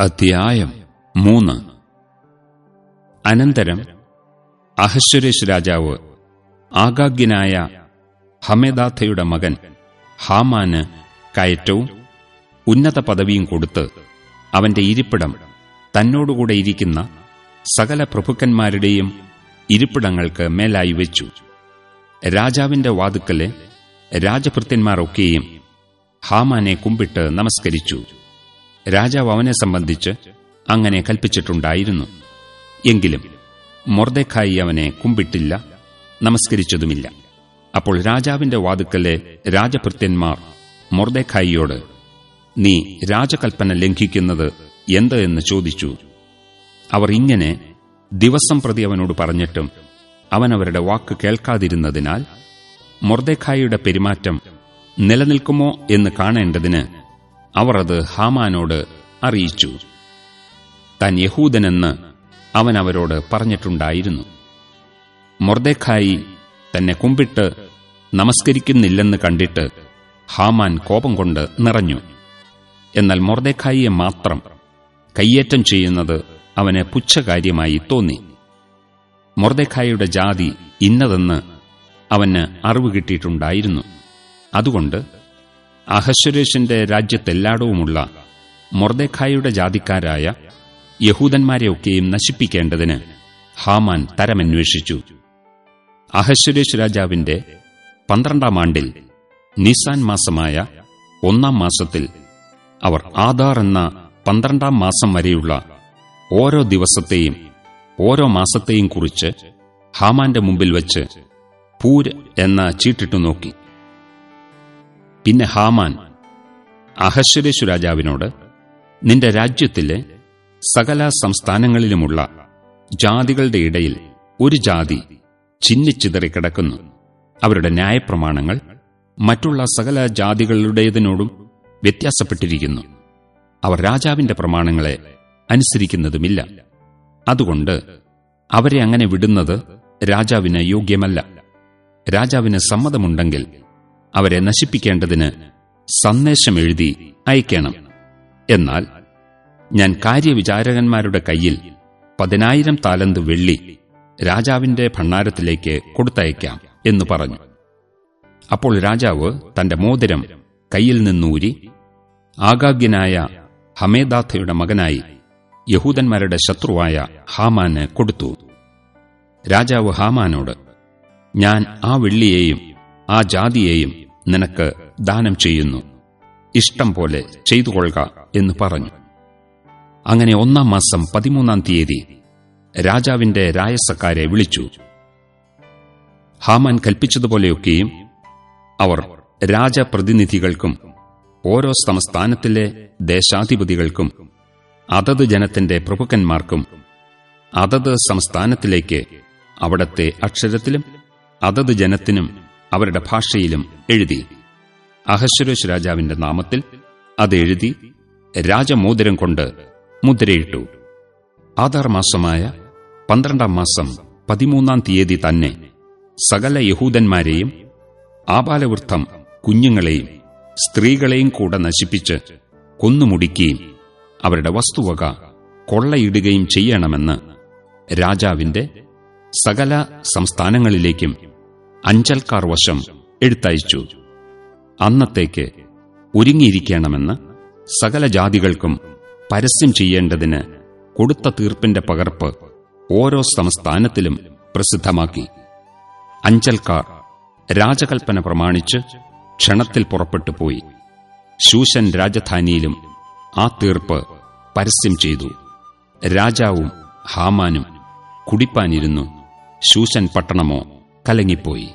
അധ്യായം മൂന്ന്. അനന്തരം അഹശ്വരേഷ് രാജാവ് ആഗാഗ്യനായ ഹമേദാഥയുടെ മകൻ ഹാമാന് കയറ്റവും ഉന്നത പദവിയും കൊടുത്ത് അവന്റെ ഇരിപ്പിടം തന്നോടുകൂടെ ഇരിക്കുന്ന സകല പ്രഭുക്കന്മാരുടെയും ഇരിപ്പിടങ്ങൾക്ക് മേലായി വെച്ചു. രാജാവിന്റെ വാതുക്കലെ രാജഭൃത്യന്മാരൊക്കെയും ഹാമാനെ കുമ്പിട്ട് നമസ്കരിച്ചു. രാജാവ് അവനെ സംബന്ധിച്ച് അങ്ങനെ കൽപ്പിച്ചിട്ടുണ്ടായിരുന്നു. എങ്കിലും മൊർദെഖായി അവനെ കുമ്പിട്ടില്ല നമസ്കരിച്ചതുമില്ല. അപ്പോൾ രാജാവിന്റെ വാതുക്കലെ രാജഭൃത്യന്മാർ മൊർദെഖായിയോട് നീ രാജകൽപ്പന ലംഘിക്കുന്നത് എന്ത് എന്ന് ചോദിച്ചു. അവർ ഇങ്ങനെ ദിവസം പ്രതി അവനോട് പറഞ്ഞിട്ടും അവൻ അവരുടെ വാക്ക് കേൾക്കാതിരുന്നതിനാൽ മൊർദെഖായിയുടെ പെരുമാറ്റം നിലനിൽക്കുമോ എന്ന് കാണേണ്ടതിന് അവർ അത് ഹാമാനോട് അറിയിച്ചു. താൻ യഹൂദനെന്ന് അവൻ അവരോട് പറഞ്ഞിട്ടുണ്ടായിരുന്നു. മൊർദേഖായി തന്നെ കുമ്പിട്ട് നമസ്കരിക്കുന്നില്ലെന്ന് കണ്ടിട്ട് ഹാമാൻ കോപം കൊണ്ട് നിറഞ്ഞു. എന്നാൽ മൊർദേഖായിയെ മാത്രം കയ്യേറ്റം ചെയ്യുന്നത് അവന് പുച്ഛകാര്യമായി തോന്നി. മൊർദേഖായിയുടെ ജാതി ഇന്നതെന്ന് അവന് അറിവ് കിട്ടിയിട്ടുണ്ടായിരുന്നു. അതുകൊണ്ട് അഹശ്വരേഷിന്റെ രാജ്യത്തെല്ലാടവുമുള്ള മൊർദേഖായുടെ ജാതിക്കാരായ യഹൂദന്മാരെയൊക്കെയും നശിപ്പിക്കേണ്ടതിന് ഹാമാൻ തരമന്വേഷിച്ചു. അഹശ്വരേഷ് രാജാവിന്റെ പന്ത്രണ്ടാം ആണ്ടിൽ നിസാൻ മാസമായ ഒന്നാം മാസത്തിൽ അവർ ആധാർ എന്ന പന്ത്രണ്ടാം മാസം വരെയുള്ള ഓരോ ദിവസത്തെയും ഓരോ മാസത്തെയും കുറിച്ച് ഹാമാന്റെ മുമ്പിൽ വച്ച് പൂര് എന്ന ചീട്ടിട്ടു നോക്കി. പിന്നെ ഹാമാൻ അഹശ്വരേശു രാജാവിനോട് നിന്റെ രാജ്യത്തിലെ സകല സംസ്ഥാനങ്ങളിലുമുള്ള ജാതികളുടെ ഇടയിൽ ഒരു ജാതി ചിന്നിച്ചിതറി കിടക്കുന്നു. അവരുടെ ന്യായപ്രമാണങ്ങൾ മറ്റുള്ള സകല ജാതികളുടേതിനോടും വ്യത്യാസപ്പെട്ടിരിക്കുന്നു. അവർ രാജാവിന്റെ പ്രമാണങ്ങളെ അനുസരിക്കുന്നതുമില്ല. അതുകൊണ്ട് അവരെ അങ്ങനെ വിടുന്നത് രാജാവിന് യോഗ്യമല്ല. രാജാവിന് സമ്മതമുണ്ടെങ്കിൽ അവരെ നശിപ്പിക്കേണ്ടതിന് സന്ദേശം എഴുതി അയക്കണം. എന്നാൽ ഞാൻ കാര്യവിചാരകന്മാരുടെ കയ്യിൽ പതിനായിരം താലന്ത് വെള്ളി രാജാവിന്റെ ഭണ്ണാരത്തിലേക്ക് കൊടുത്തയക്കാം എന്ന് പറഞ്ഞു. അപ്പോൾ രാജാവ് തന്റെ മോതിരം കയ്യിൽ നിന്നൂരി ആഗാഗ്യനായ ഹമേദാഥയുടെ മകനായി യഹൂദന്മാരുടെ ശത്രുവായ ഹാമാന് കൊടുത്തു. രാജാവ് ഹാമാനോട് ഞാൻ ആ വെള്ളിയെയും ആ ജാതിയെയും നിനക്ക് ദാനം ചെയ്യുന്നു. ഇഷ്ടം പോലെ ചെയ്തുകൊള്ളുക എന്ന് പറഞ്ഞു. അങ്ങനെ ഒന്നാം മാസം പതിമൂന്നാം തീയതി രാജാവിന്റെ രായസക്കാരെ വിളിച്ചു. ഹാമാൻ കൽപ്പിച്ചതുപോലെയൊക്കെയും അവർ രാജപ്രതിനിധികൾക്കും ഓരോ സംസ്ഥാനത്തിലെ ദേശാധിപതികൾക്കും അതത് ജനത്തിന്റെ പ്രഭുക്കന്മാർക്കും അതത് സംസ്ഥാനത്തിലേക്ക് അവിടത്തെ അക്ഷരത്തിലും അതത് ജനത്തിനും അവരുടെ ഭാഷയിലും എഴുതി. അഹശ്വരേഷ് രാജാവിന്റെ നാമത്തിൽ അത് എഴുതി രാജമോതിരം കൊണ്ട് മുദ്രയിട്ടു. ആധാർ മാസമായ പന്ത്രണ്ടാം മാസം പതിമൂന്നാം തീയതി തന്നെ സകല യഹൂദന്മാരെയും ആപാലവൃദ്ധം കുഞ്ഞുങ്ങളെയും സ്ത്രീകളെയും കൂടെ നശിപ്പിച്ച് കൊന്നുമുടിക്കുകയും അവരുടെ വസ്തുവക കൊള്ളയിടുകയും ചെയ്യണമെന്ന് രാജാവിന്റെ സകല സംസ്ഥാനങ്ങളിലേക്കും അഞ്ചൽക്കാർ വശം എഴുത്തയച്ചു അന്നത്തേക്ക് ഒരുങ്ങിയിരിക്കണമെന്ന് സകല ജാതികൾക്കും പരസ്യം ചെയ്യേണ്ടതിന് കൊടുത്ത തീർപ്പിന്റെ പകർപ്പ് ഓരോ സംസ്ഥാനത്തിലും പ്രസിദ്ധമാക്കി. അഞ്ചൽക്കാർ രാജകൽപ്പന പ്രമാണിച്ച് ക്ഷണത്തിൽ പുറപ്പെട്ടു പോയി. ശൂശൻ രാജധാനിയിലും ആ തീർപ്പ് പരസ്യം ചെയ്തു. രാജാവും ഹാമാനും കുടിപ്പാനിരുന്നു. ശൂശൻ പട്ടണമോ കലങ്ങിപ്പോയി